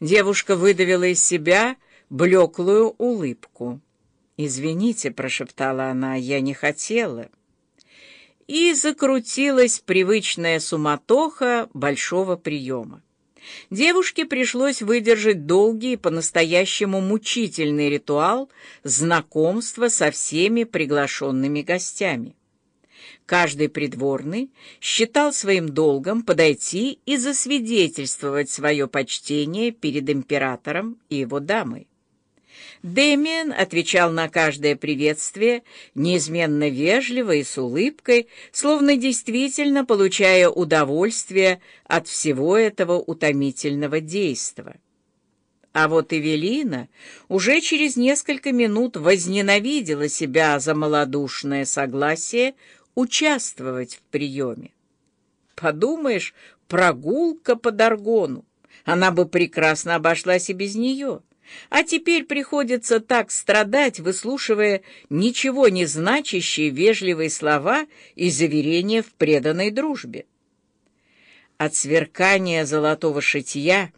Девушка выдавила из себя блеклую улыбку. «Извините», — прошептала она, — «я не хотела». И закрутилась привычная суматоха большого приема. Девушке пришлось выдержать долгий по-настоящему мучительный ритуал знакомства со всеми приглашенными гостями. Каждый придворный считал своим долгом подойти и засвидетельствовать свое почтение перед императором и его дамой. Дэмиен отвечал на каждое приветствие неизменно вежливо и с улыбкой, словно действительно получая удовольствие от всего этого утомительного действа. А вот Эвелина уже через несколько минут возненавидела себя за малодушное согласие участвовать в приеме. Подумаешь, прогулка по Даргону. Она бы прекрасно обошлась и без нее. А теперь приходится так страдать, выслушивая ничего не значащие вежливые слова и заверения в преданной дружбе. От сверкания золотого шитья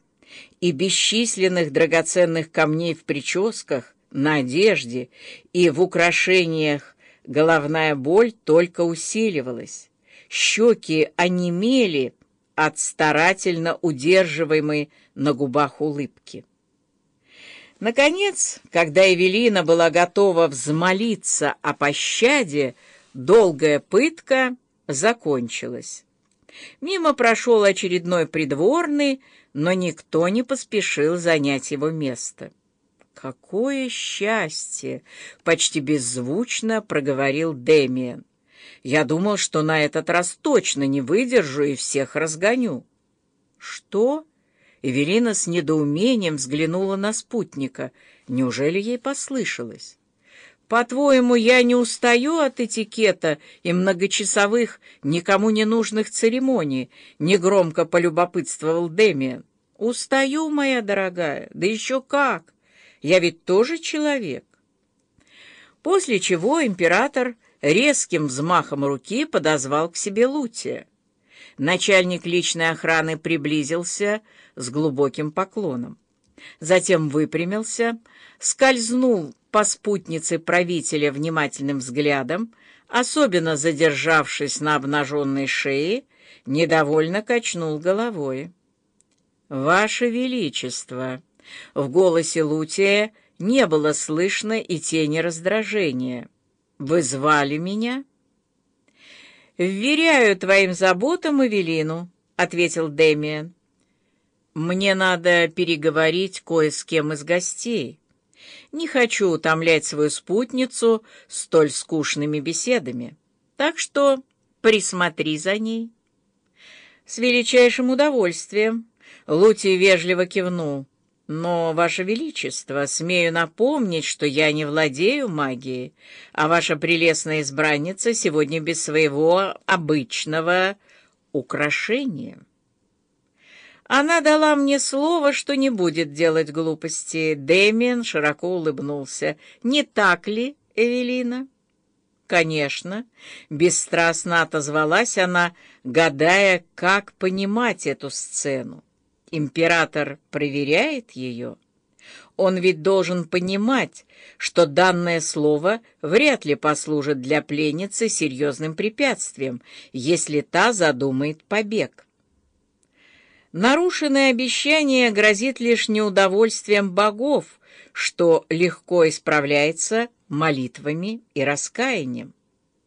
и бесчисленных драгоценных камней в прическах, на одежде и в украшениях головная боль только усиливалась. Щеки онемели от старательно удерживаемой на губах улыбки. Наконец, когда Эвелина была готова взмолиться о пощаде, долгая пытка закончилась. Мимо прошел очередной придворный, но никто не поспешил занять его место. «Какое счастье!» — почти беззвучно проговорил Демиан. «Я думал, что на этот раз точно не выдержу и всех разгоню». «Что?» Эвелина с недоумением взглянула на спутника. Неужели ей послышалось? «По-твоему, я не устаю от этикета и многочасовых, никому не нужных церемоний?» — негромко полюбопытствовал Демиан. «Устаю, моя дорогая, да еще как! Я ведь тоже человек». После чего император резким взмахом руки подозвал к себе Лутия. Начальник личной охраны приблизился с глубоким поклоном. Затем выпрямился, скользнул по спутнице правителя внимательным взглядом, особенно задержавшись на обнаженной шее, недовольно качнул головой. «Ваше Величество!» В голосе Лутия не было слышно и тени раздражения. «Вы звали меня?» «Вверяю твоим заботам Эвелину», — ответил Дэмиан. «Мне надо переговорить кое с кем из гостей. Не хочу утомлять свою спутницу столь скучными беседами, так что присмотри за ней». «С величайшим удовольствием», — Лути вежливо кивнул. Но, Ваше Величество, смею напомнить, что я не владею магией, а ваша прелестная избранница сегодня без своего обычного украшения. Она дала мне слово, что не будет делать глупости. Дэмиен широко улыбнулся. «Не так ли, Эвелина?» «Конечно», — бесстрастно отозвалась она, гадая, как понимать эту сцену. Император проверяет ее. Он ведь должен понимать, что данное слово вряд ли послужит для пленницы серьезным препятствием, если та задумает побег. Нарушенное обещание грозит лишь неудовольствием богов, что легко исправляется молитвами и раскаянием.